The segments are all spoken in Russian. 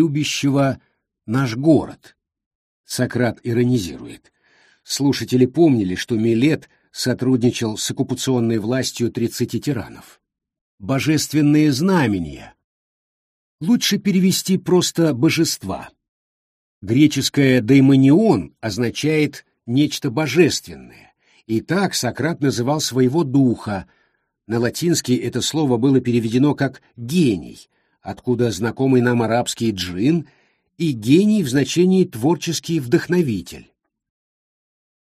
любящего наш город. Сократ иронизирует. Слушатели помнили, что Милет сотрудничал с оккупационной властью 30 тиранов. Божественные знамения. Лучше перевести просто «божества». Греческое «даймонион» означает «нечто божественное», и так Сократ называл своего духа. На латинский это слово было переведено как «гений», откуда знакомый нам арабский «джин» и «гений» в значении «творческий вдохновитель».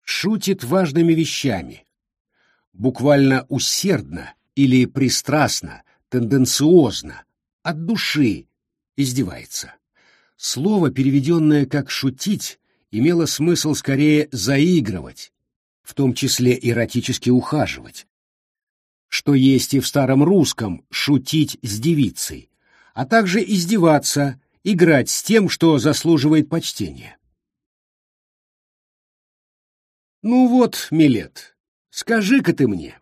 Шутит важными вещами, буквально усердно или пристрастно, тенденциозно, от души издевается. Слово, переведенное как «шутить», имело смысл скорее заигрывать, в том числе эротически ухаживать, что есть и в старом русском «шутить с девицей», а также издеваться, играть с тем, что заслуживает почтения. Ну вот, Милет, скажи-ка ты мне,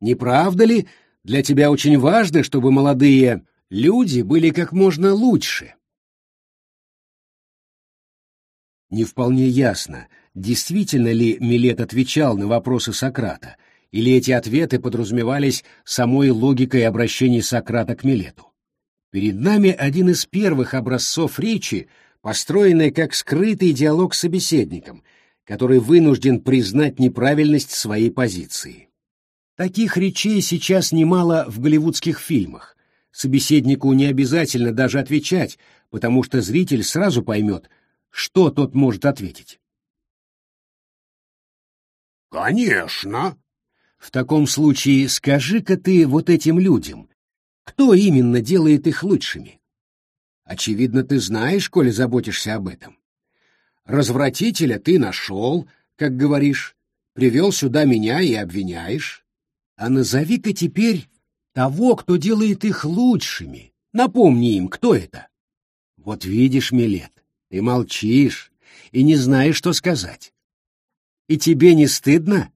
не правда ли для тебя очень важно, чтобы молодые люди были как можно лучше? Не вполне ясно, действительно ли Милет отвечал на вопросы Сократа, или эти ответы подразумевались самой логикой обращения Сократа к Милету. Перед нами один из первых образцов речи, построенный как скрытый диалог с собеседником, который вынужден признать неправильность своей позиции. Таких речей сейчас немало в голливудских фильмах. Собеседнику не обязательно даже отвечать, потому что зритель сразу поймет, что тот может ответить. «Конечно!» В таком случае скажи-ка ты вот этим людям, кто именно делает их лучшими? Очевидно, ты знаешь, коли заботишься об этом. Развратителя ты нашел, как говоришь, привел сюда меня и обвиняешь. А назови-ка теперь того, кто делает их лучшими. Напомни им, кто это. Вот видишь, Милет, ты молчишь и не знаешь, что сказать. И тебе не стыдно?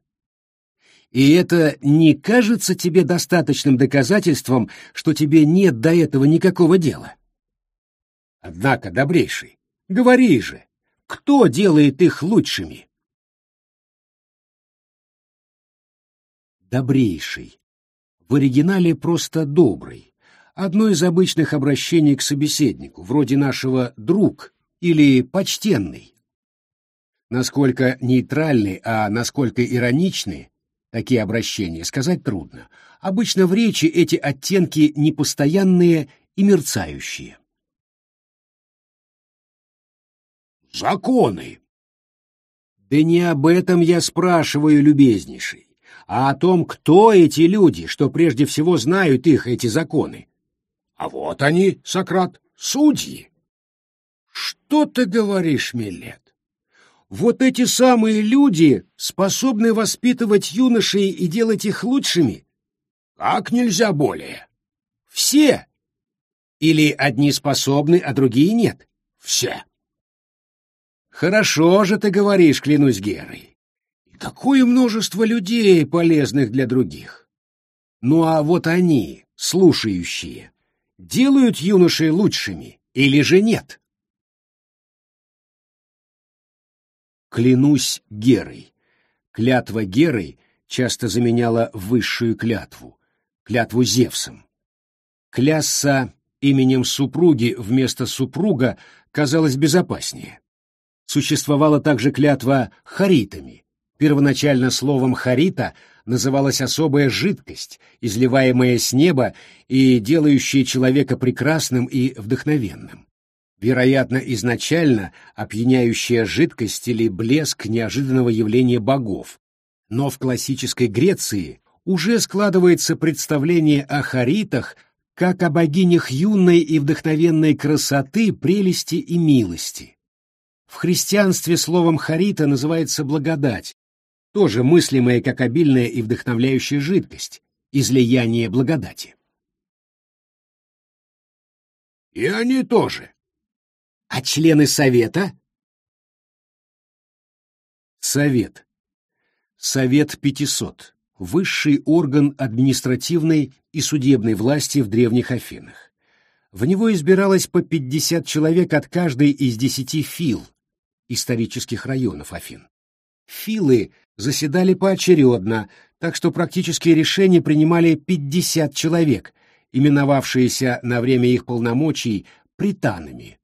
И это не кажется тебе достаточным доказательством, что тебе нет до этого никакого дела? Однако, добрейший, говори же, кто делает их лучшими? Добрейший. В оригинале просто добрый. Одно из обычных обращений к собеседнику, вроде нашего «друг» или «почтенный». Насколько нейтральный, а насколько ироничный, такие обращения сказать трудно. Обычно в речи эти оттенки непостоянные и мерцающие. Законы. Да не об этом я спрашиваю, любезнейший, а о том, кто эти люди, что прежде всего знают их, эти законы. А вот они, Сократ, судьи. Что ты говоришь, Милет? Вот эти самые люди способны воспитывать юношей и делать их лучшими? Как нельзя более? Все? Или одни способны, а другие нет? Все. Хорошо же ты говоришь, клянусь Герой. И какое множество людей, полезных для других. Ну а вот они, слушающие, делают юношей лучшими или же нет? Клянусь Герой. Клятва Герой часто заменяла высшую клятву, клятву Зевсом. Клясться именем супруги вместо супруга казалось безопаснее. Существовала также клятва харитами. Первоначально словом харита называлась особая жидкость, изливаемая с неба и делающая человека прекрасным и вдохновенным. Вероятно, изначально опьяняющая жидкость или блеск неожиданного явления богов. Но в классической Греции уже складывается представление о харитах как о богинях юной и вдохновенной красоты, прелести и милости. В христианстве словом харита называется благодать, тоже мыслимая как обильная и вдохновляющая жидкость, излияние благодати. И они тоже. А члены совета? Совет. Совет 500. Высший орган административной и судебной власти в древних Афинах В него избиралось по 50 человек от каждой из десяти фил, исторических районов Афин. Филы заседали поочередно, так что практические решения принимали 50 человек, именовавшиеся на время их полномочий пританами,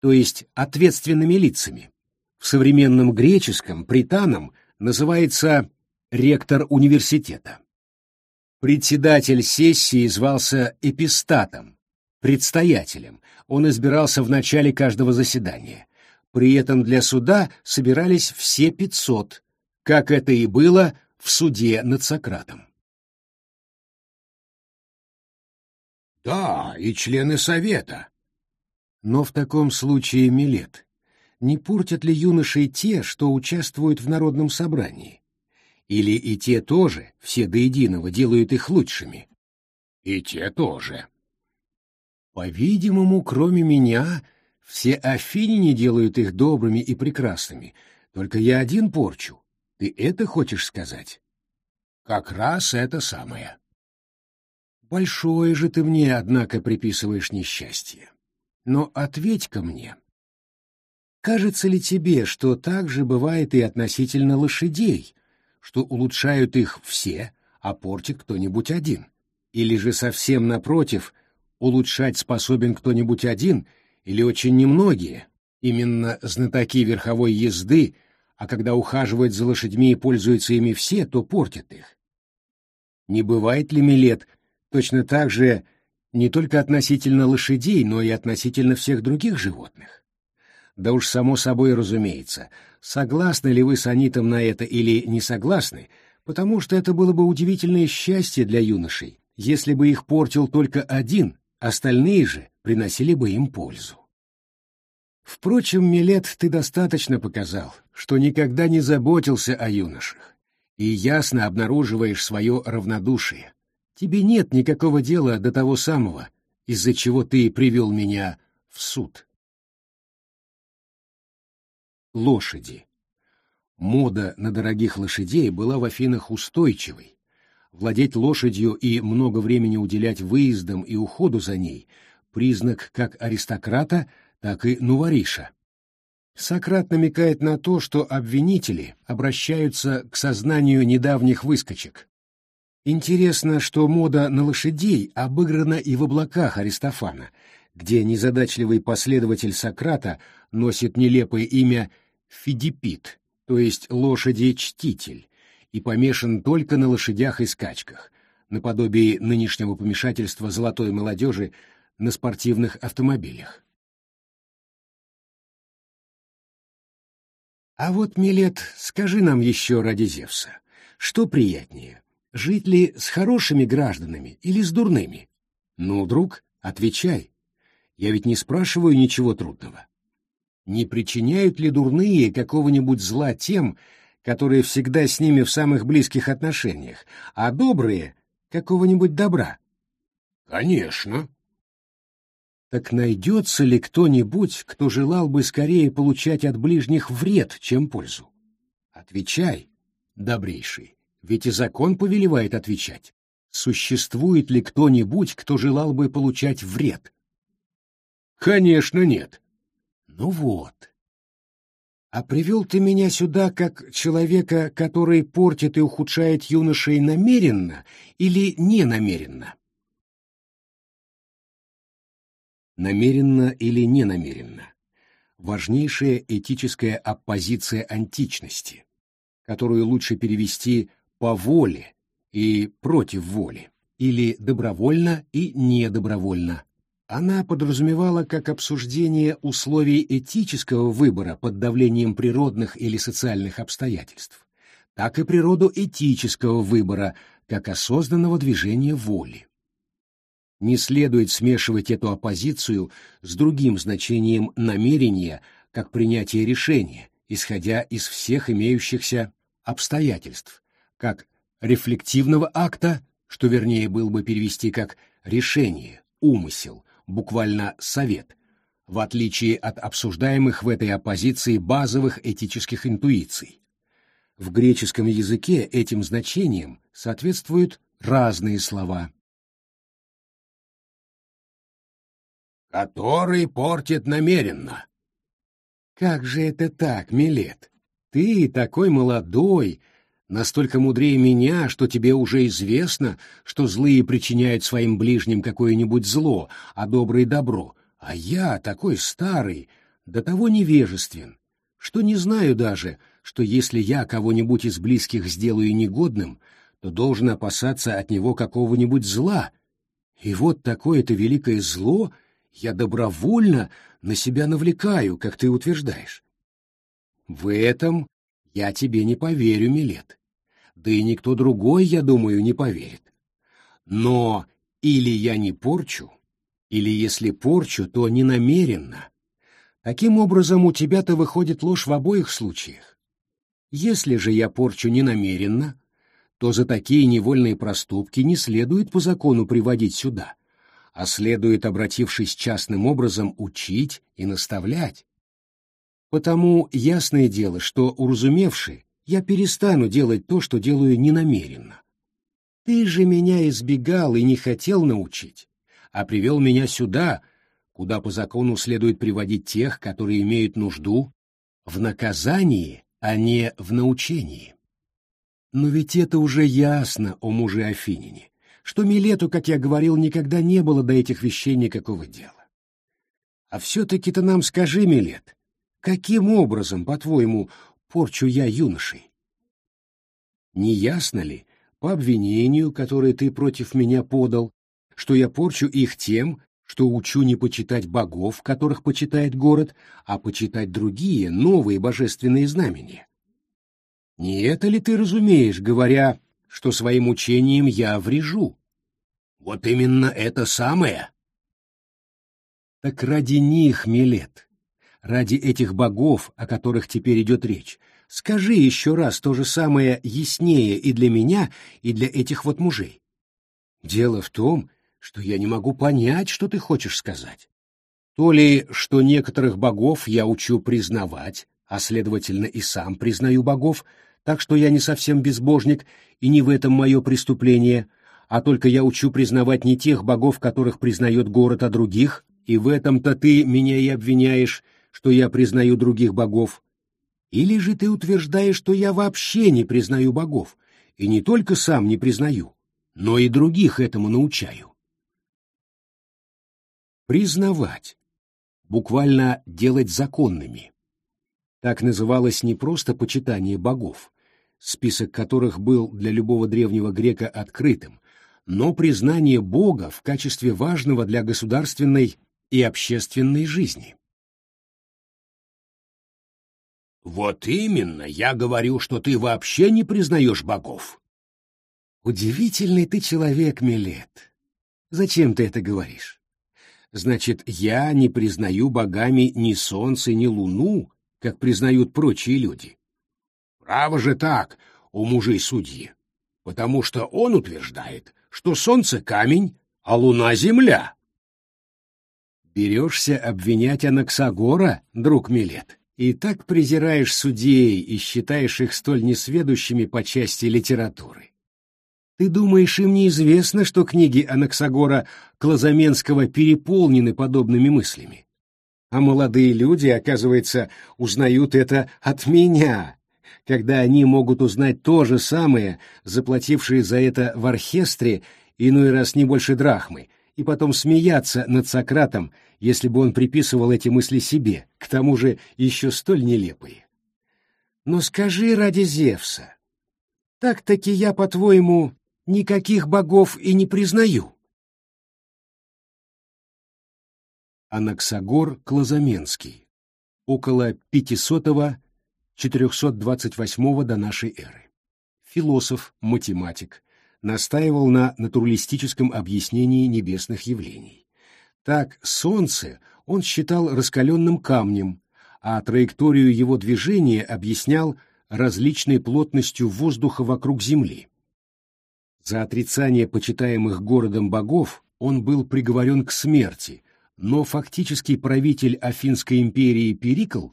то есть ответственными лицами. В современном греческом пританом называется ректор университета. Председатель сессии звался эпистатом, предстоятелем. Он избирался в начале каждого заседания. При этом для суда собирались все 500, как это и было в суде над Сократом. Да, и члены совета. Но в таком случае, Милет, не портят ли юношей те, что участвуют в народном собрании? Или и те тоже, все до единого, делают их лучшими? И те тоже. По-видимому, кроме меня, все афиняне делают их добрыми и прекрасными, только я один порчу. Ты это хочешь сказать? Как раз это самое. Большое же ты мне, однако, приписываешь несчастье. Но ответь-ка мне. Кажется ли тебе, что так же бывает и относительно лошадей, что улучшают их все, а портит кто-нибудь один? Или же совсем напротив — улучшать способен кто-нибудь один или очень немногие, именно знатоки верховой езды, а когда ухаживают за лошадьми и пользуются ими все, то портят их. Не бывает ли Милет точно так же не только относительно лошадей, но и относительно всех других животных? Да уж само собой разумеется, согласны ли вы с Анитом на это или не согласны, потому что это было бы удивительное счастье для юношей, если бы их портил только один, остальные же приносили бы им пользу. Впрочем, Милет, ты достаточно показал, что никогда не заботился о юношах, и ясно обнаруживаешь свое равнодушие. Тебе нет никакого дела до того самого, из-за чего ты привел меня в суд. Лошади. Мода на дорогих лошадей была в Афинах устойчивой, Владеть лошадью и много времени уделять выездам и уходу за ней — признак как аристократа, так и нувариша. Сократ намекает на то, что обвинители обращаются к сознанию недавних выскочек. Интересно, что мода на лошадей обыграна и в облаках Аристофана, где незадачливый последователь Сократа носит нелепое имя Фидипит, то есть лошади-чтитель, и помешан только на лошадях и скачках, наподобие нынешнего помешательства золотой молодежи на спортивных автомобилях. А вот, Милет, скажи нам еще ради Зевса, что приятнее, жить ли с хорошими гражданами или с дурными? Ну, друг, отвечай. Я ведь не спрашиваю ничего трудного. Не причиняют ли дурные какого-нибудь зла тем, которые всегда с ними в самых близких отношениях, а добрые — какого-нибудь добра. Конечно. Так найдется ли кто-нибудь, кто желал бы скорее получать от ближних вред, чем пользу? Отвечай, добрейший, ведь и закон повелевает отвечать. Существует ли кто-нибудь, кто желал бы получать вред? Конечно, нет. Ну вот. А привел ты меня сюда как человека, который портит и ухудшает юношей намеренно или не намеренно? Намеренно или не намеренно? Важнейшая этическая оппозиция античности, которую лучше перевести по воле и против воли, или добровольно и недобровольно, она подразумевала как обсуждение условий этического выбора под давлением природных или социальных обстоятельств, так и природу этического выбора как осознанного движения воли. Не следует смешивать эту оппозицию с другим значением намерения как принятие решения, исходя из всех имеющихся обстоятельств, как рефлективного акта, что вернее был бы перевести как решение, умысел, буквально совет, в отличие от обсуждаемых в этой оппозиции базовых этических интуиций. В греческом языке этим значениям соответствуют разные слова. Который портит намеренно. Как же это так, Милет? Ты такой молодой, настолько мудрее меня, что тебе уже известно, что злые причиняют своим ближним какое-нибудь зло, а добрые — добро. А я такой старый, до того невежествен, что не знаю даже, что если я кого-нибудь из близких сделаю негодным, то должен опасаться от него какого-нибудь зла. И вот такое-то великое зло я добровольно на себя навлекаю, как ты утверждаешь. В этом я тебе не поверю, Милет. Да и никто другой, я думаю, не поверит. Но или я не порчу, или если порчу, то не намеренно. Таким образом, у тебя-то выходит ложь в обоих случаях. Если же я порчу ненамеренно, то за такие невольные проступки не следует по закону приводить сюда, а следует, обратившись частным образом, учить и наставлять. Потому ясное дело, что, уразумевши, я перестану делать то, что делаю ненамеренно. Ты же меня избегал и не хотел научить, а привел меня сюда, куда по закону следует приводить тех, которые имеют нужду в наказании, а не в научении. Но ведь это уже ясно, о муже Афинине, что Милету, как я говорил, никогда не было до этих вещей никакого дела. А все-таки ты нам скажи, Милет, каким образом, по-твоему, порчу я юношей? Не ясно ли, по обвинению, которое ты против меня подал, что я порчу их тем, что учу не почитать богов, которых почитает город, а почитать другие, новые божественные знамения? Не это ли ты разумеешь, говоря, что своим учением я врежу? Вот именно это самое. Так ради них, Милет, ради этих богов, о которых теперь идет речь, скажи еще раз то же самое яснее и для меня, и для этих вот мужей. Дело в том, что я не могу понять, что ты хочешь сказать. То ли, что некоторых богов я учу признавать, а следовательно и сам признаю богов, так что я не совсем безбожник, и не в этом мое преступление, а только я учу признавать не тех богов, которых признает город, а других, и в этом-то ты меня и обвиняешь, что я признаю других богов. Или же ты утверждаешь, что я вообще не признаю богов, и не только сам не признаю, но и других этому научаю. Признавать. Буквально делать законными. Так называлось не просто почитание богов, список которых был для любого древнего грека открытым, но признание Бога в качестве важного для государственной и общественной жизни. Вот именно, я говорю, что ты вообще не признаешь богов. Удивительный ты человек, Милет. Зачем ты это говоришь? Значит, я не признаю богами ни солнце, ни луну, как признают прочие люди. Право же так, у мужей судьи, потому что он утверждает, что солнце — камень, а луна — земля. Берешься обвинять Анаксагора, друг Милет, и так презираешь судей и считаешь их столь несведущими по части литературы. Ты думаешь, им неизвестно, что книги Анаксагора Клозаменского переполнены подобными мыслями? А молодые люди, оказывается, узнают это от меня, когда они могут узнать то же самое, заплатившие за это в оркестре иной раз не больше драхмы, и потом смеяться над Сократом, если бы он приписывал эти мысли себе, к тому же еще столь нелепые. Но скажи ради Зевса, так-таки я, по-твоему, никаких богов и не признаю. Анаксагор Клозаменский, около 500 428 до нашей эры. Философ, математик, настаивал на натуралистическом объяснении небесных явлений. Так, Солнце он считал раскаленным камнем, а траекторию его движения объяснял различной плотностью воздуха вокруг Земли. За отрицание почитаемых городом богов он был приговорен к смерти, но фактический правитель Афинской империи Перикл,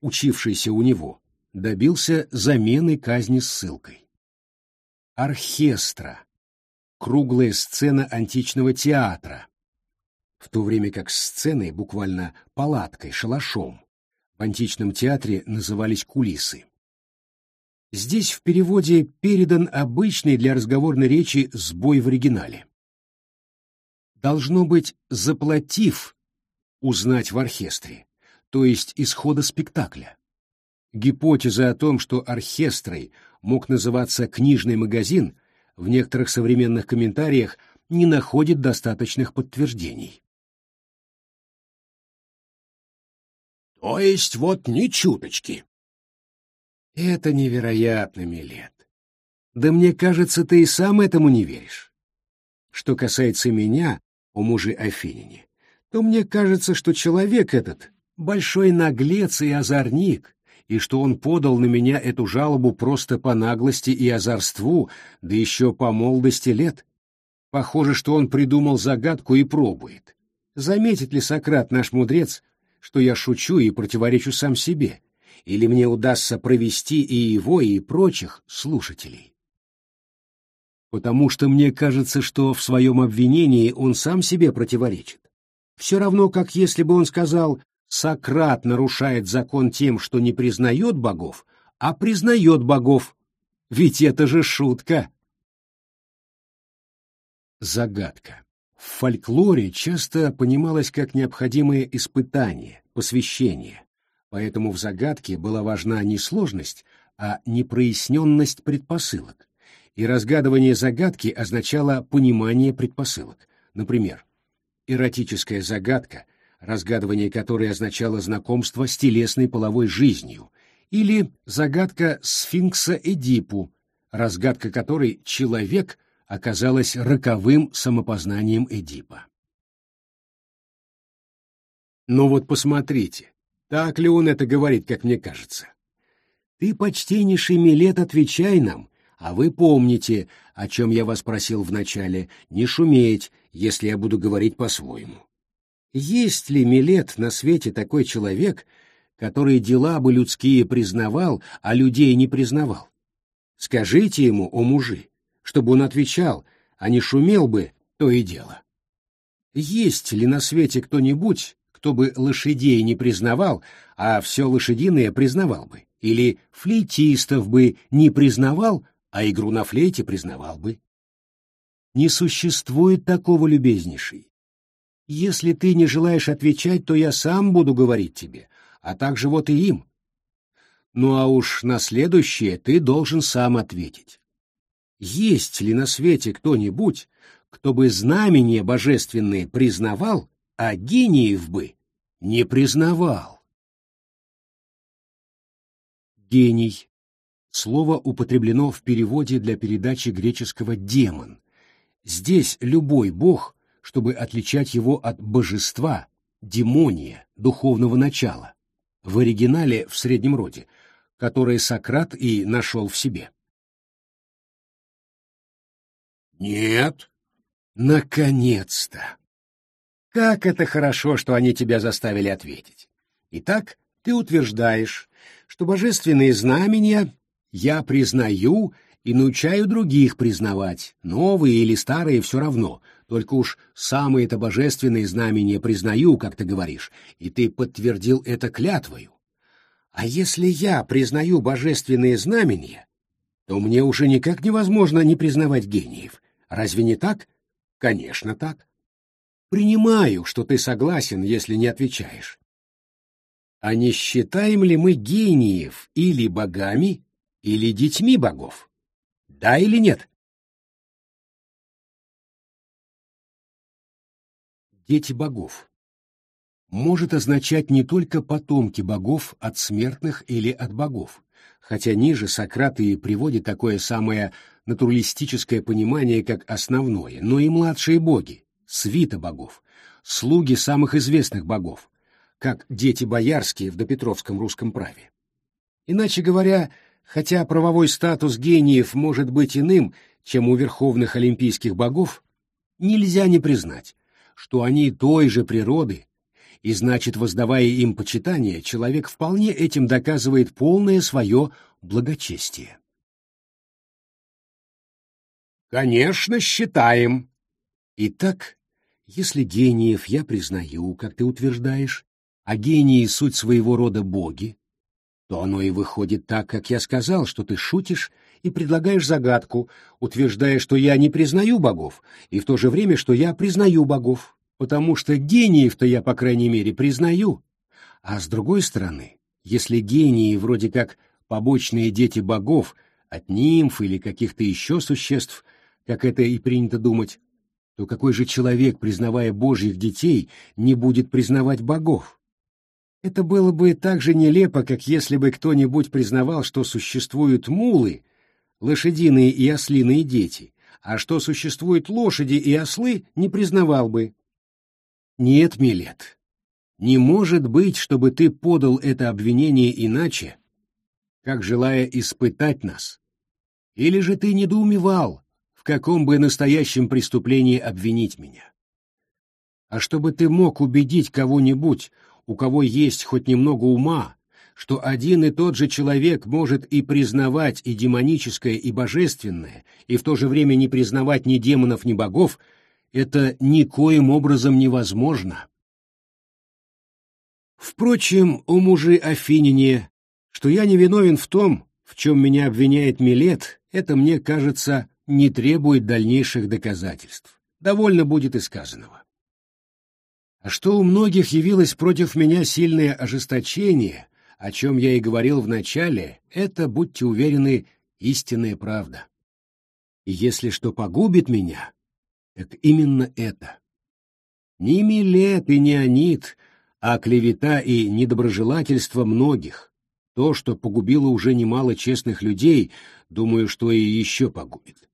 учившийся у него, добился замены казни ссылкой. Оркестра. Круглая сцена античного театра. В то время как сцены буквально палаткой, шалашом. В античном театре назывались кулисы. Здесь в переводе передан обычный для разговорной речи сбой в оригинале. Должно быть, заплатив, узнать в оркестре, то есть исхода спектакля. Гипотеза о том, что оркестрой мог называться книжный магазин, в некоторых современных комментариях не находит достаточных подтверждений. То есть вот ни чуточки. Это невероятно, Милет. Да мне кажется, ты и сам этому не веришь. Что касается меня, о муже Афинине, то мне кажется, что человек этот — большой наглец и озорник, и что он подал на меня эту жалобу просто по наглости и озорству, да еще по молодости лет. Похоже, что он придумал загадку и пробует. Заметит ли Сократ, наш мудрец, что я шучу и противоречу сам себе, или мне удастся провести и его, и прочих слушателей? Потому что мне кажется, что в своем обвинении он сам себе противоречит. Все равно, как если бы он сказал Сократ нарушает закон тем, что не признает богов, а признает богов. Ведь это же шутка. Загадка. В фольклоре часто понималось как необходимое испытание, посвящение, поэтому в загадке была важна не сложность, а непроясненность предпосылок, и разгадывание загадки означало понимание предпосылок. Например, эротическая загадка — разгадывание которой означало знакомство с телесной половой жизнью, или загадка сфинкса Эдипу, разгадка которой человек оказалась роковым самопознанием Эдипа. Но вот посмотрите, так ли он это говорит, как мне кажется? Ты, почтеннейший Милет, отвечай нам, а вы помните, о чем я вас просил вначале, не шуметь, если я буду говорить по-своему. Есть ли, Милет, на свете такой человек, который дела бы людские признавал, а людей не признавал? Скажите ему, о мужи, чтобы он отвечал, а не шумел бы, то и дело. Есть ли на свете кто-нибудь, кто бы лошадей не признавал, а все лошадиное признавал бы? Или флейтистов бы не признавал, а игру на флейте признавал бы? Не существует такого, любезнейший. Если ты не желаешь отвечать, то я сам буду говорить тебе, а также вот и им. Ну а уж на следующее ты должен сам ответить. Есть ли на свете кто-нибудь, кто бы знамения божественные признавал, а гениев бы не признавал? Гений. Слово употреблено в переводе для передачи греческого «демон». Здесь любой бог чтобы отличать его от божества, демония, духовного начала, в оригинале в среднем роде, которое Сократ и нашел в себе. Нет. Наконец-то! Как это хорошо, что они тебя заставили ответить. Итак, ты утверждаешь, что божественные знамения я признаю и научаю других признавать, новые или старые все равно, только уж самые-то божественные знамения признаю, как ты говоришь, и ты подтвердил это клятвою. А если я признаю божественные знамения, то мне уже никак невозможно не признавать гениев. Разве не так? Конечно, так. Принимаю, что ты согласен, если не отвечаешь. А не считаем ли мы гениев или богами, или детьми богов? Да или нет? дети богов может означать не только потомки богов от смертных или от богов, хотя ниже Сократ и приводит такое самое натуралистическое понимание как основное, но и младшие боги, свита богов, слуги самых известных богов, как дети боярские в допетровском русском праве. Иначе говоря, хотя правовой статус гениев может быть иным, чем у верховных олимпийских богов, нельзя не признать, что они той же природы, и значит, воздавая им почитание, человек вполне этим доказывает полное свое благочестие. Конечно, считаем. Итак, если гениев я признаю, как ты утверждаешь, а гении — суть своего рода боги, то оно и выходит так, как я сказал, что ты шутишь и предлагаешь загадку, утверждая, что я не признаю богов, и в то же время, что я признаю богов, потому что гениев-то я, по крайней мере, признаю. А с другой стороны, если гении вроде как побочные дети богов, от нимф или каких-то еще существ, как это и принято думать, то какой же человек, признавая божьих детей, не будет признавать богов? Это было бы так же нелепо, как если бы кто-нибудь признавал, что существуют мулы, лошадиные и ослиные дети, а что существуют лошади и ослы, не признавал бы. Нет, Милет, не может быть, чтобы ты подал это обвинение иначе, как желая испытать нас. Или же ты недоумевал, каком бы настоящем преступлении обвинить меня. А чтобы ты мог убедить кого-нибудь, у кого есть хоть немного ума, что один и тот же человек может и признавать и демоническое, и божественное, и в то же время не признавать ни демонов, ни богов, это никоим образом невозможно. Впрочем, у мужи Афинине что я не виновен в том, в чем меня обвиняет Милет, это, мне кажется, не требует дальнейших доказательств. Довольно будет и сказанного. А что у многих явилось против меня сильное ожесточение, о чем я и говорил в начале, это, будьте уверены, истинная правда. И если что погубит меня, так именно это. Не Милет и не Анит, а клевета и недоброжелательство многих, то, что погубило уже немало честных людей, думаю, что и еще погубит.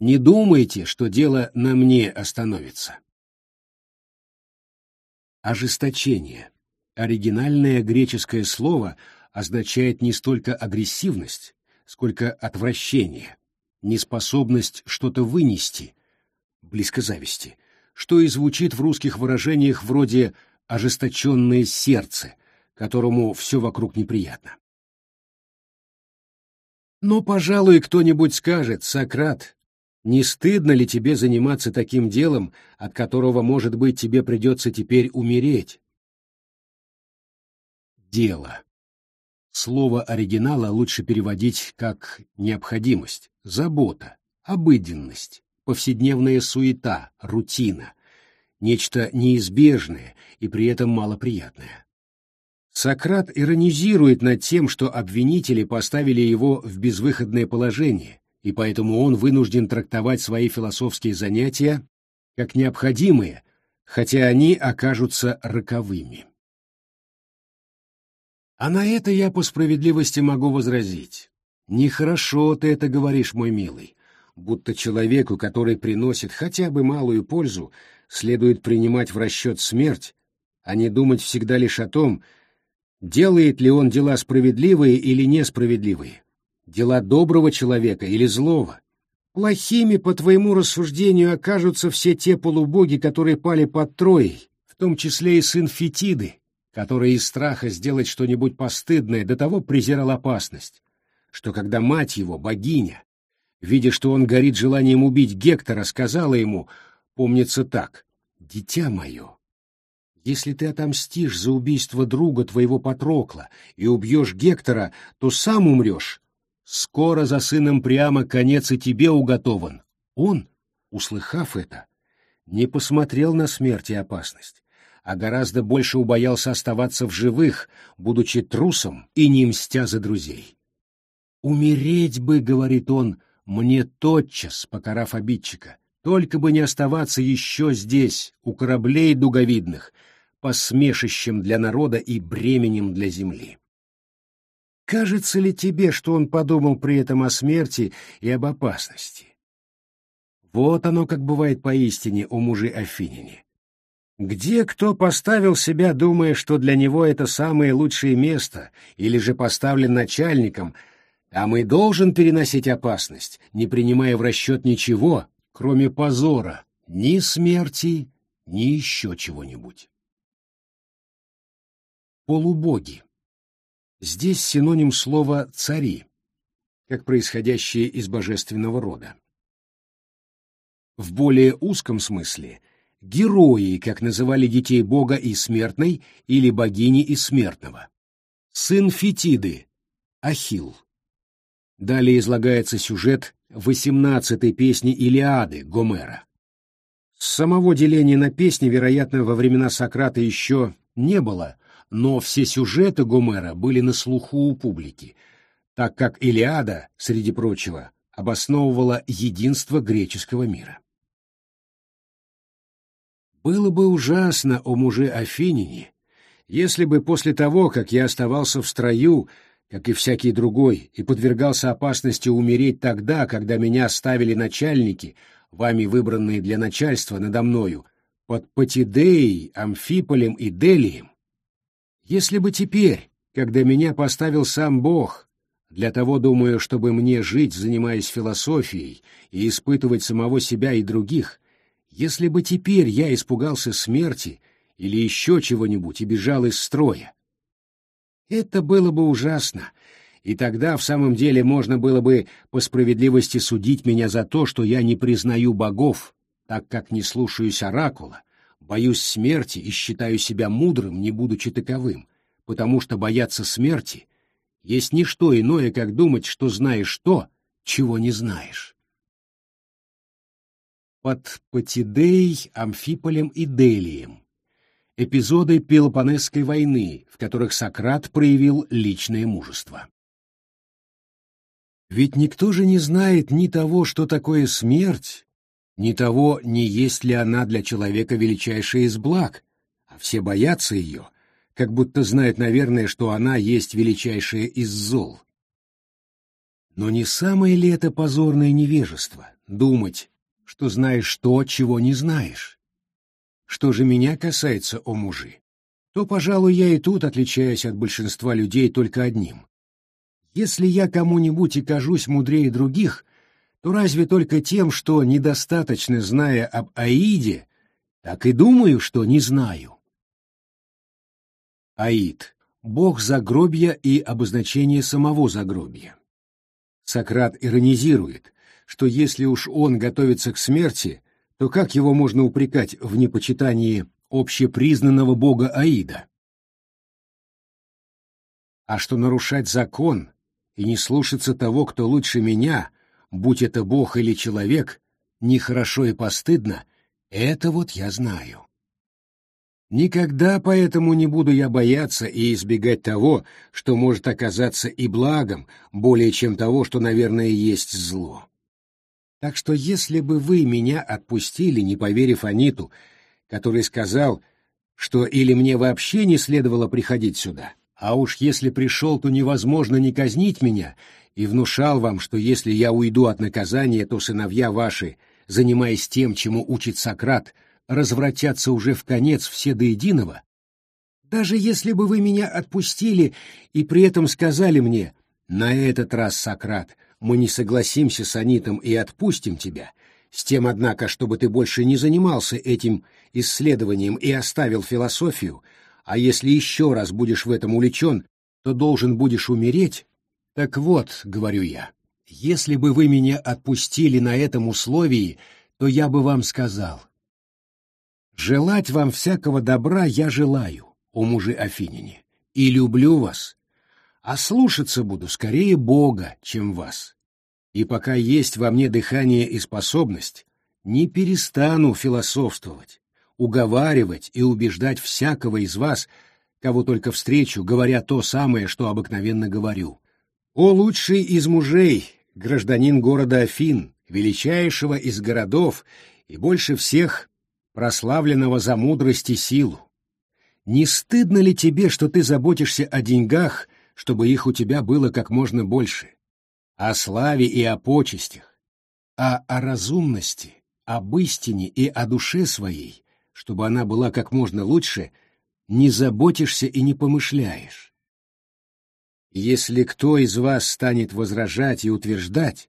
Не думайте, что дело на мне остановится. Ожесточение. Оригинальное греческое слово означает не столько агрессивность, сколько отвращение, неспособность что-то вынести, близко зависти, что и звучит в русских выражениях вроде «ожесточенное сердце», которому все вокруг неприятно. Но, пожалуй, кто-нибудь скажет, Сократ, не стыдно ли тебе заниматься таким делом, от которого, может быть, тебе придется теперь умереть? Дело. Слово оригинала лучше переводить как необходимость, забота, обыденность, повседневная суета, рутина, нечто неизбежное и при этом малоприятное. Сократ иронизирует над тем, что обвинители поставили его в безвыходное положение, и поэтому он вынужден трактовать свои философские занятия как необходимые, хотя они окажутся роковыми. А на это я по справедливости могу возразить. Нехорошо ты это говоришь, мой милый, будто человеку, который приносит хотя бы малую пользу, следует принимать в расчет смерть, а не думать всегда лишь о том, Делает ли он дела справедливые или несправедливые? Дела доброго человека или злого? Плохими, по твоему рассуждению, окажутся все те полубоги, которые пали под Троей, в том числе и сын Фетиды, который из страха сделать что-нибудь постыдное до того презирал опасность, что когда мать его, богиня, видя, что он горит желанием убить Гектора, сказала ему, помнится так, «Дитя мое, если ты отомстишь за убийство друга твоего Патрокла и убьешь Гектора, то сам умрешь. Скоро за сыном прямо конец и тебе уготован. Он, услыхав это, не посмотрел на смерть и опасность, а гораздо больше убоялся оставаться в живых, будучи трусом и не мстя за друзей. «Умереть бы, — говорит он, — мне тотчас, покарав обидчика, только бы не оставаться еще здесь, у кораблей дуговидных, посмешищем для народа и бременем для земли. Кажется ли тебе, что он подумал при этом о смерти и об опасности? Вот оно как бывает поистине у мужей Афинине. Где кто поставил себя, думая, что для него это самое лучшее место, или же поставлен начальником, там и должен переносить опасность, не принимая в расчет ничего, кроме позора, ни смерти, ни еще чего-нибудь полубоги. Здесь синоним слова «цари», как происходящие из божественного рода. В более узком смысле герои, как называли детей бога и смертной или богини и смертного. Сын Фетиды, Ахилл. Далее излагается сюжет 18-й песни Илиады Гомера. Самого деления на песни, вероятно, во времена Сократа еще не было, но все сюжеты Гомера были на слуху у публики, так как Илиада, среди прочего, обосновывала единство греческого мира. Было бы ужасно, о муже Афинине, если бы после того, как я оставался в строю, как и всякий другой, и подвергался опасности умереть тогда, когда меня ставили начальники, вами выбранные для начальства надо мною, под Патидеей, Амфиполем и Делием, если бы теперь, когда меня поставил сам Бог, для того, думаю, чтобы мне жить, занимаясь философией, и испытывать самого себя и других, если бы теперь я испугался смерти или еще чего-нибудь и бежал из строя, это было бы ужасно, и тогда в самом деле можно было бы по справедливости судить меня за то, что я не признаю богов, так как не слушаюсь оракула, Боюсь смерти и считаю себя мудрым, не будучи таковым, потому что бояться смерти есть не что иное, как думать, что знаешь то, чего не знаешь. Под Патидеей, Амфиполем и Делием. Эпизоды Пелопонесской войны, в которых Сократ проявил личное мужество. Ведь никто же не знает ни того, что такое смерть, ни того, не есть ли она для человека величайшая из благ, а все боятся ее, как будто знают, наверное, что она есть величайшая из зол. Но не самое ли это позорное невежество — думать, что знаешь то, чего не знаешь? Что же меня касается, о мужи, то, пожалуй, я и тут отличаюсь от большинства людей только одним. Если я кому-нибудь и кажусь мудрее других, то разве только тем, что, недостаточно зная об Аиде, так и думаю, что не знаю. Аид — бог загробья и обозначение самого загробья. Сократ иронизирует, что если уж он готовится к смерти, то как его можно упрекать в непочитании общепризнанного бога Аида? А что нарушать закон и не слушаться того, кто лучше меня, будь это бог или человек, нехорошо и постыдно, это вот я знаю. Никогда поэтому не буду я бояться и избегать того, что может оказаться и благом, более чем того, что, наверное, есть зло. Так что если бы вы меня отпустили, не поверив Аниту, который сказал, что или мне вообще не следовало приходить сюда, а уж если пришел, то невозможно не казнить меня, и внушал вам, что если я уйду от наказания, то сыновья ваши, занимаясь тем, чему учит Сократ, развратятся уже в конец все до единого, даже если бы вы меня отпустили и при этом сказали мне, «На этот раз, Сократ, мы не согласимся с Анитом и отпустим тебя», с тем, однако, чтобы ты больше не занимался этим исследованием и оставил философию, а если еще раз будешь в этом увлечен, то должен будешь умереть, так вот, говорю я, если бы вы меня отпустили на этом условии, то я бы вам сказал. Желать вам всякого добра я желаю, о мужи Афинине, и люблю вас, а слушаться буду скорее Бога, чем вас. И пока есть во мне дыхание и способность, не перестану философствовать, уговаривать и убеждать всякого из вас, кого только встречу, говоря то самое, что обыкновенно говорю, о лучший из мужей, гражданин города Афин, величайшего из городов и больше всех прославленного за мудрость и силу! Не стыдно ли тебе, что ты заботишься о деньгах, чтобы их у тебя было как можно больше? О славе и о почестях, а о разумности, об истине и о душе своей, чтобы она была как можно лучше, не заботишься и не помышляешь. Если кто из вас станет возражать и утверждать,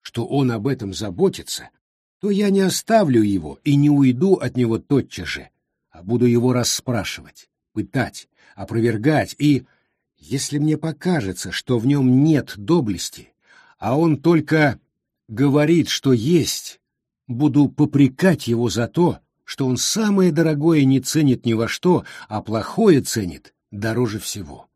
что он об этом заботится, то я не оставлю его и не уйду от него тотчас же, а буду его расспрашивать, пытать, опровергать и, если мне покажется, что в нем нет доблести, а он только говорит, что есть, буду попрекать его за то, что он самое дорогое не ценит ни во что, а плохое ценит дороже всего.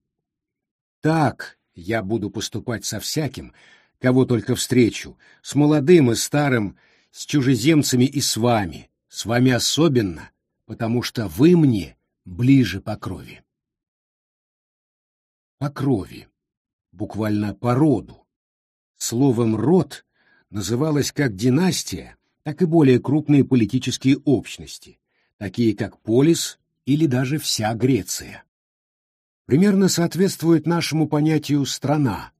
Так я буду поступать со всяким, кого только встречу, с молодым и старым, с чужеземцами и с вами, с вами особенно, потому что вы мне ближе по крови. По крови, буквально по роду. Словом «род» называлась как династия, так и более крупные политические общности, такие как Полис или даже вся Греция. Примерно соответствует нашему понятию «страна»,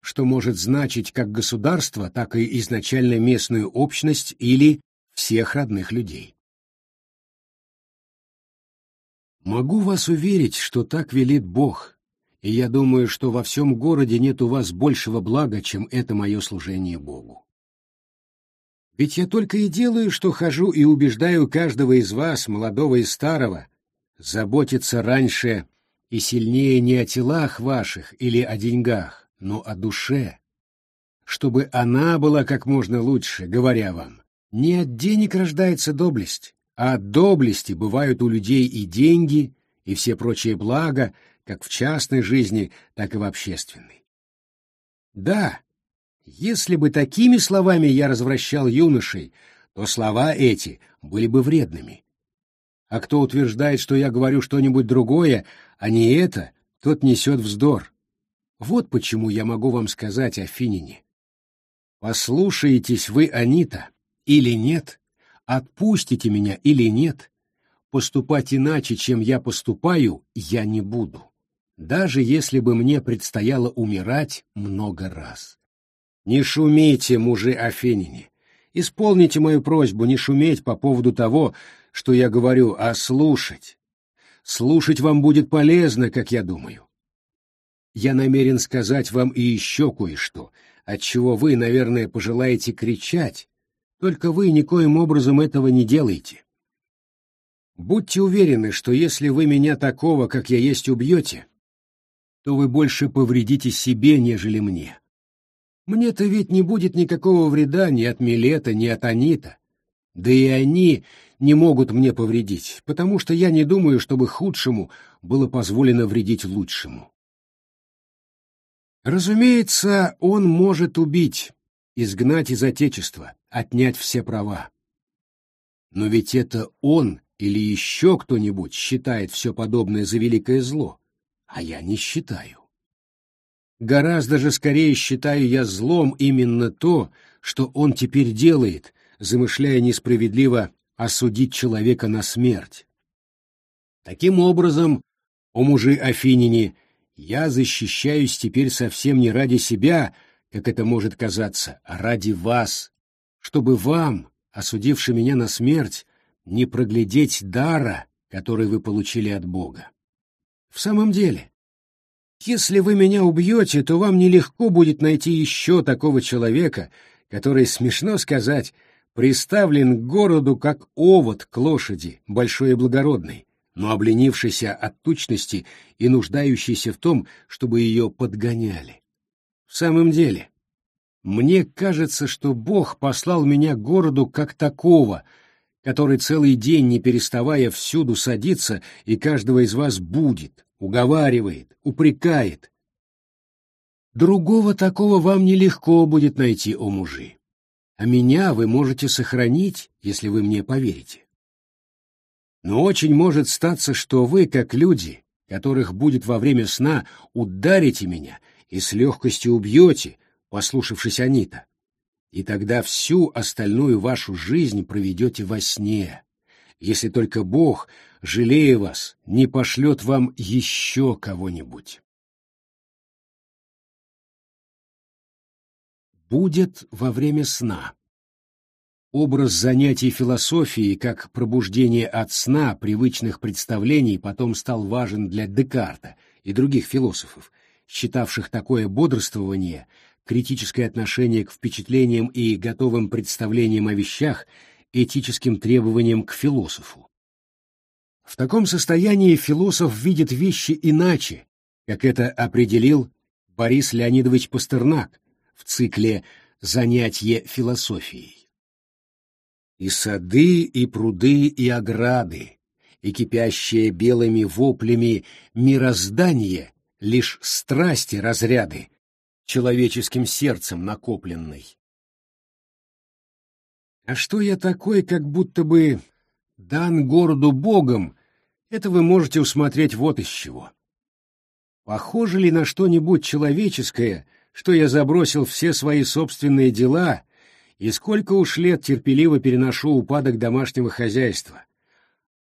что может значить как государство, так и изначально местную общность или всех родных людей. Могу вас уверить, что так велит Бог, и я думаю, что во всем городе нет у вас большего блага, чем это мое служение Богу. Ведь я только и делаю, что хожу и убеждаю каждого из вас, молодого и старого, заботиться раньше и сильнее не о телах ваших или о деньгах, но о душе, чтобы она была как можно лучше, говоря вам, не от денег рождается доблесть, а от доблести бывают у людей и деньги, и все прочие блага, как в частной жизни, так и в общественной. Да, если бы такими словами я развращал юношей, то слова эти были бы вредными. А кто утверждает, что я говорю что-нибудь другое, а не это, тот несет вздор. Вот почему я могу вам сказать о Финине. Послушаетесь вы Анита или нет, отпустите меня или нет, поступать иначе, чем я поступаю, я не буду, даже если бы мне предстояло умирать много раз. Не шумите, мужи о Фенине. Исполните мою просьбу не шуметь по поводу того, что я говорю, а слушать. Слушать вам будет полезно, как я думаю. Я намерен сказать вам и еще кое-что, от чего вы, наверное, пожелаете кричать, только вы никоим образом этого не делаете. Будьте уверены, что если вы меня такого, как я есть, убьете, то вы больше повредите себе, нежели мне. Мне-то ведь не будет никакого вреда ни от Милета, ни от Анита. Да и они не могут мне повредить, потому что я не думаю, чтобы худшему было позволено вредить лучшему. Разумеется, он может убить, изгнать из Отечества, отнять все права. Но ведь это он или еще кто-нибудь считает все подобное за великое зло, а я не считаю. Гораздо же скорее считаю я злом именно то, что он теперь делает, замышляя несправедливо осудить человека на смерть. Таким образом, о мужи Афинине, я защищаюсь теперь совсем не ради себя, как это может казаться, а ради вас, чтобы вам, осудивши меня на смерть, не проглядеть дара, который вы получили от Бога. В самом деле, если вы меня убьете, то вам нелегко будет найти еще такого человека, который, смешно сказать, приставлен к городу как овод к лошади, большой и благородной, но обленившийся от тучности и нуждающийся в том, чтобы ее подгоняли. В самом деле, мне кажется, что Бог послал меня к городу как такого, который целый день, не переставая, всюду садится и каждого из вас будет, уговаривает, упрекает. Другого такого вам нелегко будет найти, о мужи а меня вы можете сохранить, если вы мне поверите. Но очень может статься, что вы, как люди, которых будет во время сна, ударите меня и с легкостью убьете, послушавшись Анита. И тогда всю остальную вашу жизнь проведете во сне, если только Бог, жалея вас, не пошлет вам еще кого-нибудь. будет во время сна. Образ занятий философией как пробуждение от сна привычных представлений потом стал важен для Декарта и других философов, считавших такое бодрствование, критическое отношение к впечатлениям и готовым представлениям о вещах этическим требованием к философу. В таком состоянии философ видит вещи иначе, как это определил Борис Леонидович Пастернак в цикле «Занятие философией». И сады, и пруды, и ограды, и кипящее белыми воплями мироздание — лишь страсти разряды, человеческим сердцем накопленной. А что я такой, как будто бы дан городу Богом, это вы можете усмотреть вот из чего. Похоже ли на что-нибудь человеческое, что я забросил все свои собственные дела и сколько уж лет терпеливо переношу упадок домашнего хозяйства?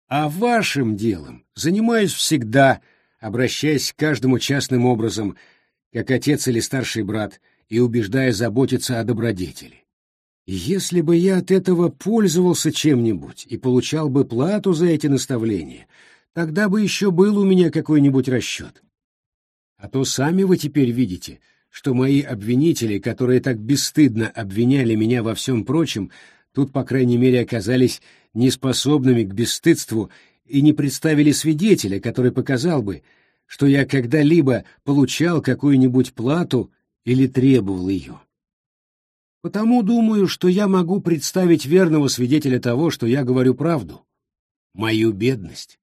А вашим делом занимаюсь всегда, обращаясь к каждому частным образом, как отец или старший брат, и убеждая заботиться о добродетели. Если бы я от этого пользовался чем-нибудь и получал бы плату за эти наставления, тогда бы еще был у меня какой-нибудь расчет. А то сами вы теперь видите, что мои обвинители, которые так бесстыдно обвиняли меня во всем прочем, тут, по крайней мере, оказались неспособными к бесстыдству и не представили свидетеля, который показал бы, что я когда-либо получал какую-нибудь плату или требовал ее. Потому думаю, что я могу представить верного свидетеля того, что я говорю правду, мою бедность.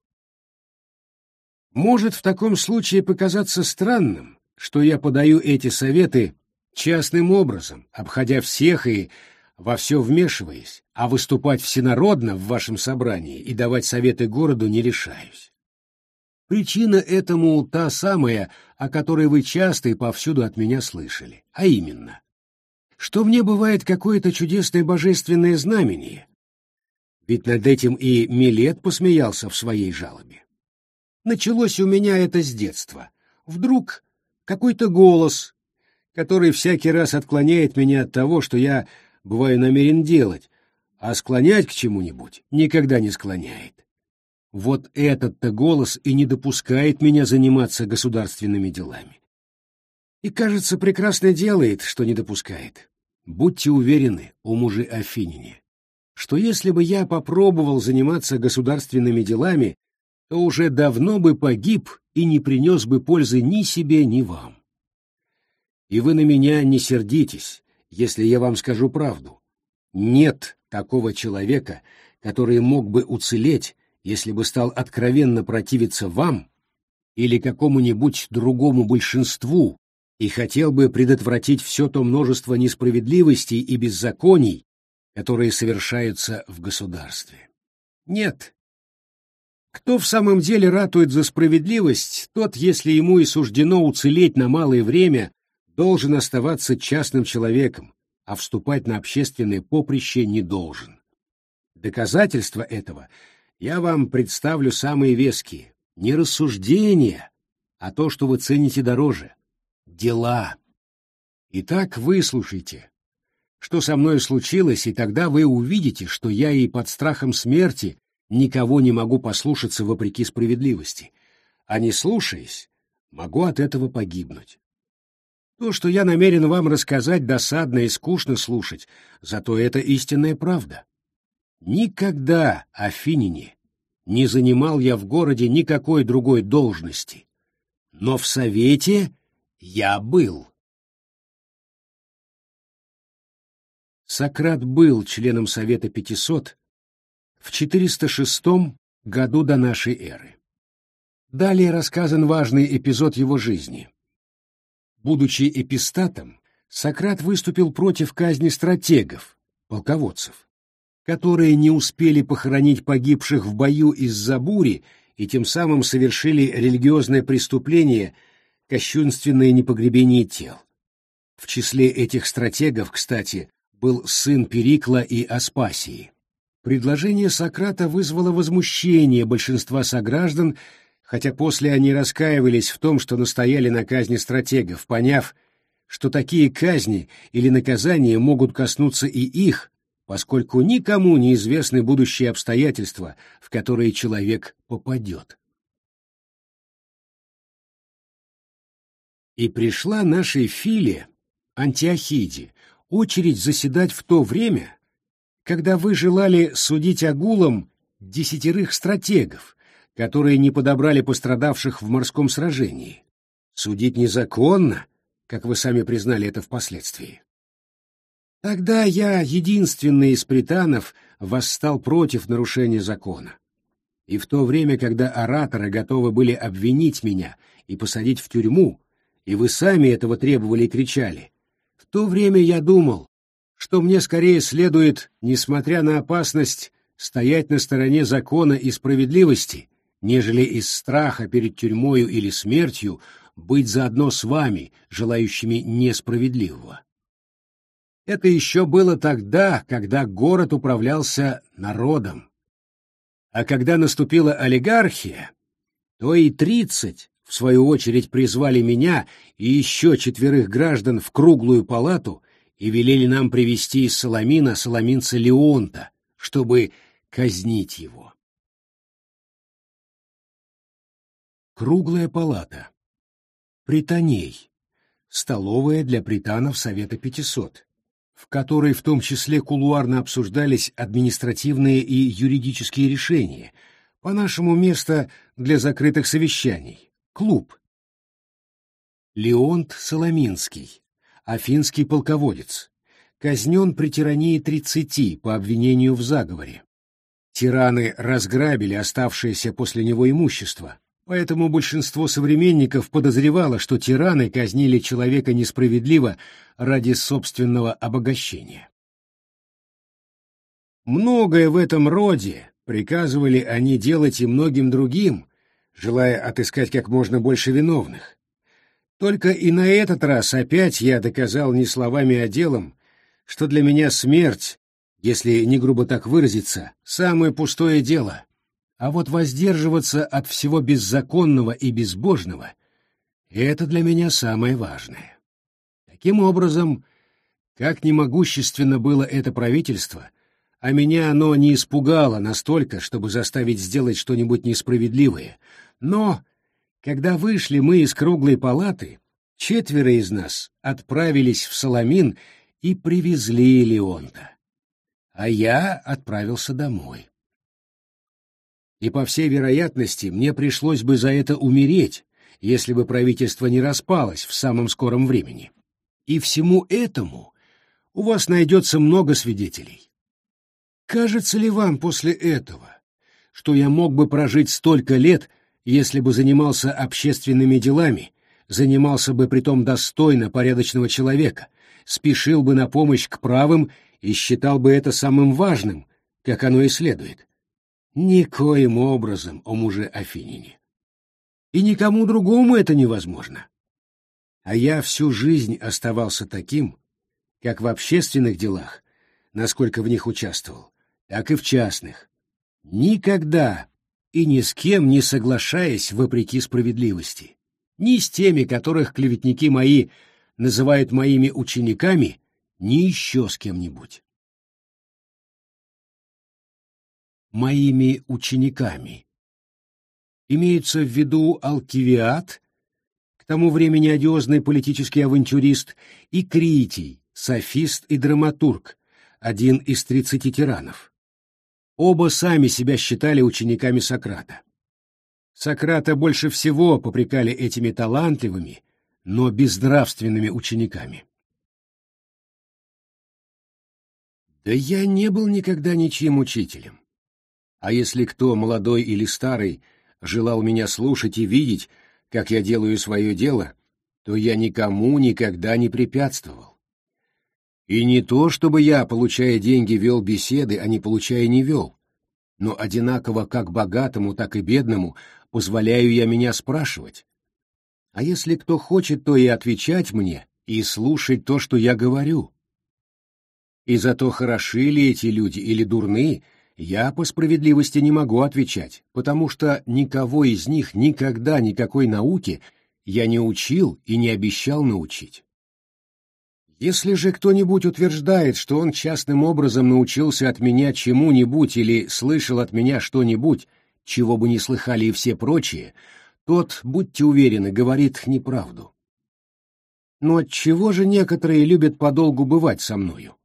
Может в таком случае показаться странным, что я подаю эти советы частным образом, обходя всех и во все вмешиваясь, а выступать всенародно в вашем собрании и давать советы городу не решаюсь. Причина этому та самая, о которой вы часто и повсюду от меня слышали, а именно, что мне бывает какое-то чудесное божественное знамение. Ведь над этим и Милет посмеялся в своей жалобе. Началось у меня это с детства. Вдруг какой-то голос, который всякий раз отклоняет меня от того, что я бываю намерен делать, а склонять к чему-нибудь никогда не склоняет. Вот этот-то голос и не допускает меня заниматься государственными делами. И, кажется, прекрасно делает, что не допускает. Будьте уверены, о муже Афинине, что если бы я попробовал заниматься государственными делами, то уже давно бы погиб и не принес бы пользы ни себе, ни вам. И вы на меня не сердитесь, если я вам скажу правду. Нет такого человека, который мог бы уцелеть, если бы стал откровенно противиться вам или какому-нибудь другому большинству и хотел бы предотвратить все то множество несправедливостей и беззаконий, которые совершаются в государстве. Нет, кто в самом деле ратует за справедливость, тот, если ему и суждено уцелеть на малое время, должен оставаться частным человеком, а вступать на общественное поприще не должен. Доказательства этого я вам представлю самые веские. Не рассуждения, а то, что вы цените дороже. Дела. Итак, выслушайте, что со мной случилось, и тогда вы увидите, что я и под страхом смерти никого не могу послушаться вопреки справедливости, а не слушаясь, могу от этого погибнуть. То, что я намерен вам рассказать, досадно и скучно слушать, зато это истинная правда. Никогда, Афинине, не занимал я в городе никакой другой должности, но в Совете я был. Сократ был членом Совета 500 в 406 году до нашей эры. Далее рассказан важный эпизод его жизни. Будучи эпистатом, Сократ выступил против казни стратегов, полководцев, которые не успели похоронить погибших в бою из-за бури и тем самым совершили религиозное преступление, кощунственное непогребение тел. В числе этих стратегов, кстати, был сын Перикла и Аспасии. Предложение Сократа вызвало возмущение большинства сограждан, хотя после они раскаивались в том, что настояли на казни стратегов, поняв, что такие казни или наказания могут коснуться и их, поскольку никому не известны будущие обстоятельства, в которые человек попадет. И пришла нашей Филе, Антиохиде, очередь заседать в то время, когда вы желали судить агулам десятерых стратегов, которые не подобрали пострадавших в морском сражении. Судить незаконно, как вы сами признали это впоследствии. Тогда я, единственный из пританов, восстал против нарушения закона. И в то время, когда ораторы готовы были обвинить меня и посадить в тюрьму, и вы сами этого требовали и кричали, в то время я думал, что мне скорее следует, несмотря на опасность, стоять на стороне закона и справедливости, нежели из страха перед тюрьмою или смертью быть заодно с вами, желающими несправедливого. Это еще было тогда, когда город управлялся народом. А когда наступила олигархия, то и тридцать, в свою очередь, призвали меня и еще четверых граждан в круглую палату и велели нам привести из Соломина соломинца Леонта, чтобы казнить его. Круглая палата. Притоней. Столовая для пританов Совета 500 в которой в том числе кулуарно обсуждались административные и юридические решения, по-нашему место для закрытых совещаний, клуб. Леонт Соломинский, афинский полководец, казнен при тирании тридцати по обвинению в заговоре. Тираны разграбили оставшееся после него имущество, Поэтому большинство современников подозревало, что тираны казнили человека несправедливо ради собственного обогащения. Многое в этом роде приказывали они делать и многим другим, желая отыскать как можно больше виновных. Только и на этот раз опять я доказал не словами, а делом, что для меня смерть, если не грубо так выразиться, самое пустое дело — а вот воздерживаться от всего беззаконного и безбожного — это для меня самое важное. Таким образом, как немогущественно было это правительство, а меня оно не испугало настолько, чтобы заставить сделать что-нибудь несправедливое, но, когда вышли мы из круглой палаты, четверо из нас отправились в Соломин и привезли Леонта, а я отправился домой и, по всей вероятности, мне пришлось бы за это умереть, если бы правительство не распалось в самом скором времени. И всему этому у вас найдется много свидетелей. Кажется ли вам после этого, что я мог бы прожить столько лет, если бы занимался общественными делами, занимался бы притом достойно порядочного человека, спешил бы на помощь к правым и считал бы это самым важным, как оно и следует? Никоим образом, о муже Афинине. И никому другому это невозможно. А я всю жизнь оставался таким, как в общественных делах, насколько в них участвовал, так и в частных. Никогда и ни с кем не соглашаясь вопреки справедливости. Ни с теми, которых клеветники мои называют моими учениками, ни еще с кем-нибудь. моими учениками. Имеются в виду Алкивиад, к тому времени одиозный политический авантюрист, и Критий, софист и драматург, один из тридцати тиранов. Оба сами себя считали учениками Сократа. Сократа больше всего попрекали этими талантливыми, но безнравственными учениками. Да я не был никогда ничьим учителем. А если кто, молодой или старый, желал меня слушать и видеть, как я делаю свое дело, то я никому никогда не препятствовал. И не то, чтобы я, получая деньги, вел беседы, а не получая не вел, но одинаково как богатому, так и бедному позволяю я меня спрашивать. А если кто хочет, то и отвечать мне, и слушать то, что я говорю. И за то, хороши ли эти люди или дурны, я по справедливости не могу отвечать, потому что никого из них никогда никакой науки я не учил и не обещал научить. Если же кто-нибудь утверждает, что он частным образом научился от меня чему-нибудь или слышал от меня что-нибудь, чего бы не слыхали и все прочие, тот, будьте уверены, говорит неправду. Но отчего же некоторые любят подолгу бывать со мною?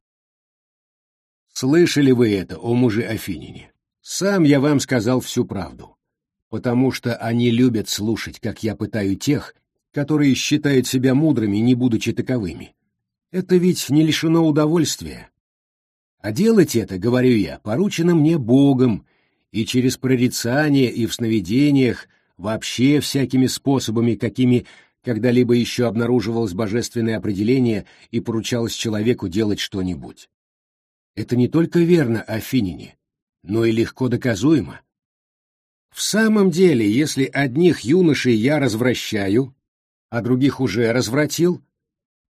Слышали вы это, о муже Афинине? Сам я вам сказал всю правду, потому что они любят слушать, как я пытаю тех, которые считают себя мудрыми, не будучи таковыми. Это ведь не лишено удовольствия. А делать это, говорю я, поручено мне Богом, и через прорицание и в сновидениях, вообще всякими способами, какими когда-либо еще обнаруживалось божественное определение и поручалось человеку делать что-нибудь. Это не только верно Афинине, но и легко доказуемо. В самом деле, если одних юношей я развращаю, а других уже развратил,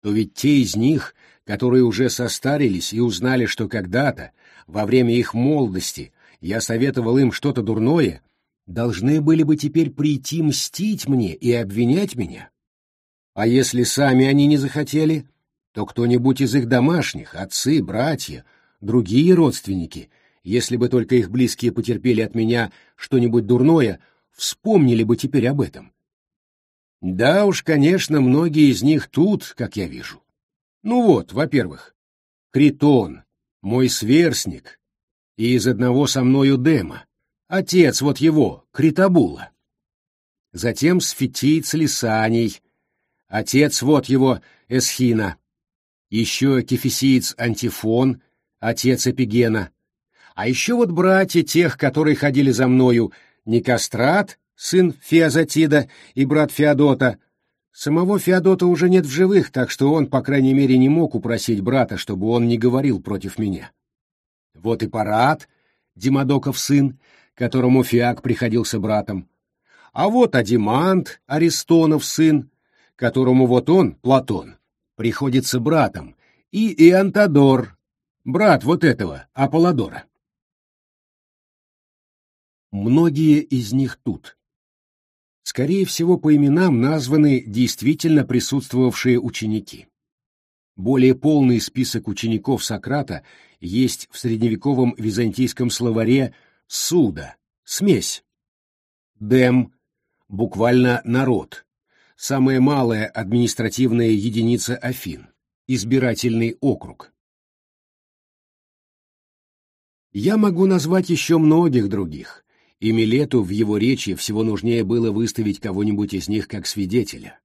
то ведь те из них, которые уже состарились и узнали, что когда-то, во время их молодости, я советовал им что-то дурное, должны были бы теперь прийти мстить мне и обвинять меня. А если сами они не захотели, то кто-нибудь из их домашних, отцы, братья, другие родственники, если бы только их близкие потерпели от меня что-нибудь дурное, вспомнили бы теперь об этом. Да уж, конечно, многие из них тут, как я вижу. Ну вот, во-первых, Критон, мой сверстник, и из одного со мною Дема, отец вот его, Критабула. Затем сфетиец Лисаний, отец вот его, Эсхина. Еще кефисиец Антифон, отец Эпигена. А еще вот братья тех, которые ходили за мною, Никострат, сын Феозатида и брат Феодота. Самого Феодота уже нет в живых, так что он, по крайней мере, не мог упросить брата, чтобы он не говорил против меня. Вот и Парад, Димадоков сын, которому Фиак приходился братом. А вот Адимант, Аристонов сын, которому вот он, Платон, приходится братом, и Иантадор, брат вот этого, Аполлодора. Многие из них тут, Скорее всего, по именам названы действительно присутствовавшие ученики. Более полный список учеников Сократа есть в средневековом византийском словаре «суда» — смесь. Дем — буквально «народ», самая малая административная единица Афин, избирательный округ. Я могу назвать еще многих других, и Милету в его речи всего нужнее было выставить кого-нибудь из них как свидетеля.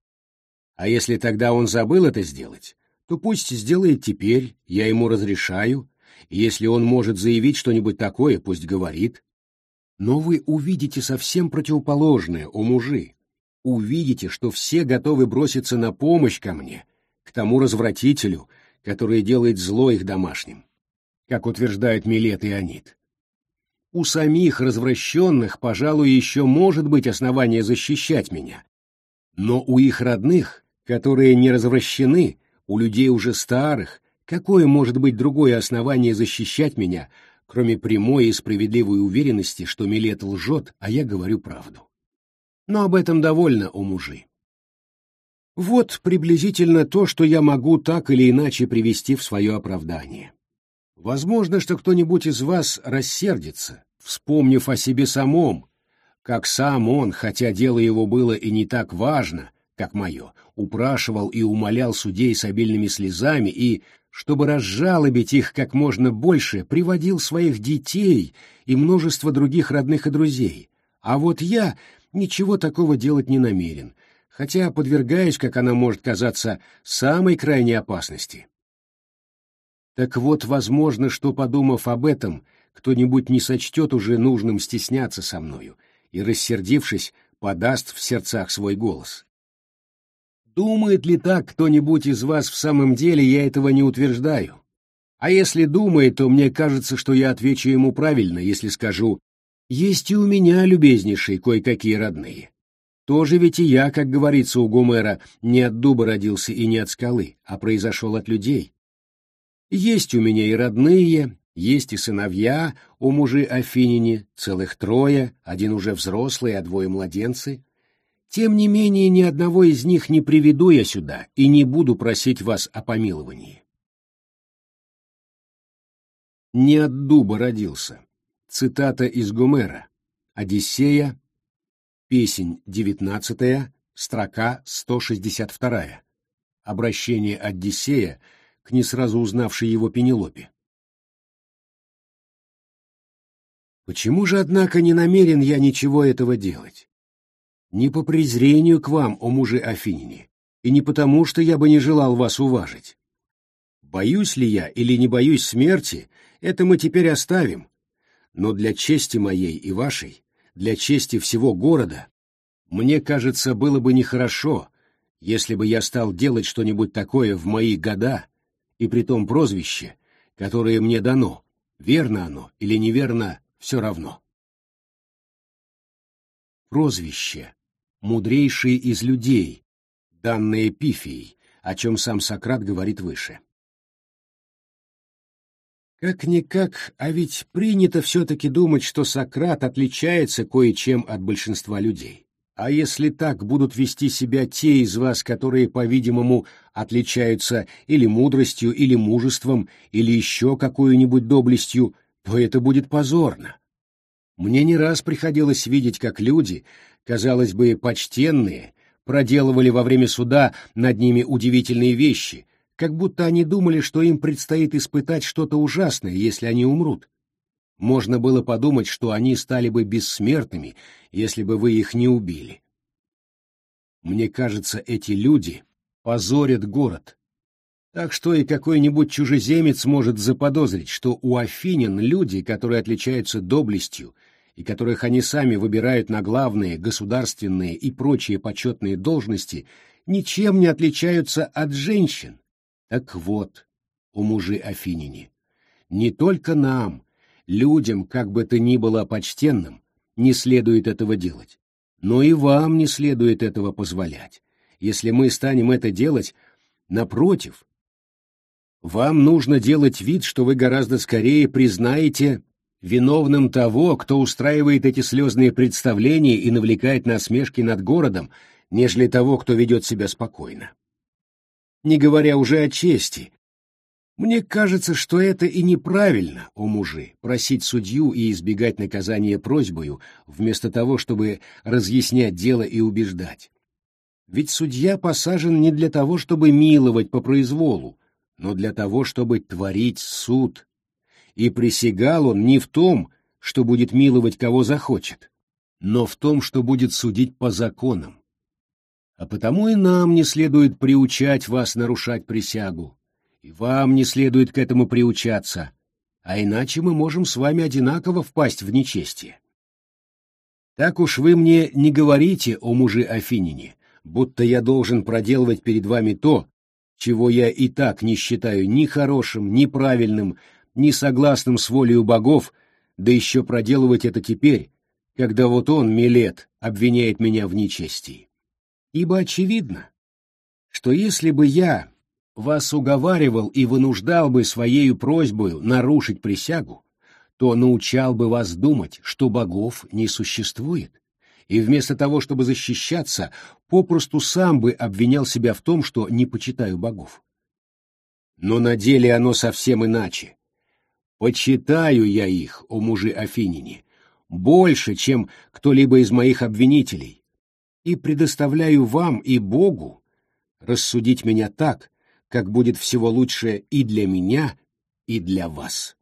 А если тогда он забыл это сделать, то пусть сделает теперь, я ему разрешаю, и если он может заявить что-нибудь такое, пусть говорит. Но вы увидите совсем противоположное, о мужи. Увидите, что все готовы броситься на помощь ко мне, к тому развратителю, который делает зло их домашним, как утверждают Милет и Анит у самих развращенных, пожалуй, еще может быть основание защищать меня. Но у их родных, которые не развращены, у людей уже старых, какое может быть другое основание защищать меня, кроме прямой и справедливой уверенности, что Милет лжет, а я говорю правду? Но об этом довольно, у мужи. Вот приблизительно то, что я могу так или иначе привести в свое оправдание. Возможно, что кто-нибудь из вас рассердится, вспомнив о себе самом, как сам он, хотя дело его было и не так важно, как мое, упрашивал и умолял судей с обильными слезами и, чтобы разжалобить их как можно больше, приводил своих детей и множество других родных и друзей. А вот я ничего такого делать не намерен, хотя подвергаюсь, как она может казаться, самой крайней опасности. Так вот, возможно, что, подумав об этом, кто-нибудь не сочтет уже нужным стесняться со мною и, рассердившись, подаст в сердцах свой голос. Думает ли так кто-нибудь из вас в самом деле, я этого не утверждаю. А если думает, то мне кажется, что я отвечу ему правильно, если скажу «Есть и у меня, любезнейшие, кое-какие родные». Тоже ведь и я, как говорится у Гомера, не от дуба родился и не от скалы, а произошел от людей. Есть у меня и родные, есть и сыновья у мужи Афинине, целых трое, один уже взрослый, а двое младенцы. Тем не менее, ни одного из них не приведу я сюда и не буду просить вас о помиловании. Не от дуба родился. Цитата из Гомера. Одиссея, песень девятнадцатая, строка 162. Обращение Одиссея к не сразу узнавшей его Пенелопе. Почему же, однако, не намерен я ничего этого делать? Не по презрению к вам, о муже Афинине, и не потому, что я бы не желал вас уважить. Боюсь ли я или не боюсь смерти, это мы теперь оставим. Но для чести моей и вашей, для чести всего города, мне кажется, было бы нехорошо, если бы я стал делать что-нибудь такое в мои года, и при том прозвище, которое мне дано, верно оно или неверно, все равно. Прозвище. Мудрейший из людей, данное Пифией, о чем сам Сократ говорит выше. Как-никак, а ведь принято все-таки думать, что Сократ отличается кое-чем от большинства людей. А если так будут вести себя те из вас, которые, по-видимому, отличаются или мудростью, или мужеством, или еще какой-нибудь доблестью, то это будет позорно. Мне не раз приходилось видеть, как люди, казалось бы, почтенные, проделывали во время суда над ними удивительные вещи, как будто они думали, что им предстоит испытать что-то ужасное, если они умрут. Можно было подумать, что они стали бы бессмертными, если бы вы их не убили. Мне кажется, эти люди позорят город. Так что и какой-нибудь чужеземец может заподозрить, что у афинян люди, которые отличаются доблестью и которых они сами выбирают на главные государственные и прочие почетные должности, ничем не отличаются от женщин. Так вот, у мужи афиняне, не только нам, людям, как бы то ни было почтенным, не следует этого делать. Но и вам не следует этого позволять. Если мы станем это делать, напротив, вам нужно делать вид, что вы гораздо скорее признаете виновным того, кто устраивает эти слезные представления и навлекает насмешки над городом, нежели того, кто ведет себя спокойно. Не говоря уже о чести, мне кажется, что это и неправильно, о мужи, просить судью и избегать наказания просьбою, вместо того, чтобы разъяснять дело и убеждать. Ведь судья посажен не для того, чтобы миловать по произволу, но для того, чтобы творить суд. И присягал он не в том, что будет миловать кого захочет, но в том, что будет судить по законам. А потому и нам не следует приучать вас нарушать присягу, и вам не следует к этому приучаться, а иначе мы можем с вами одинаково впасть в нечестие. Так уж вы мне не говорите, о муже Афинине, будто я должен проделывать перед вами то, чего я и так не считаю ни хорошим, ни правильным, ни согласным с волею богов, да еще проделывать это теперь, когда вот он, Милет, обвиняет меня в нечестии. Ибо очевидно, что если бы я, вас уговаривал и вынуждал бы своею просьбою нарушить присягу, то научал бы вас думать, что богов не существует, и вместо того, чтобы защищаться, попросту сам бы обвинял себя в том, что не почитаю богов. Но на деле оно совсем иначе. Почитаю я их, о мужи Афинине, больше, чем кто-либо из моих обвинителей, и предоставляю вам и Богу рассудить меня так, как будет всего лучше и для меня, и для вас.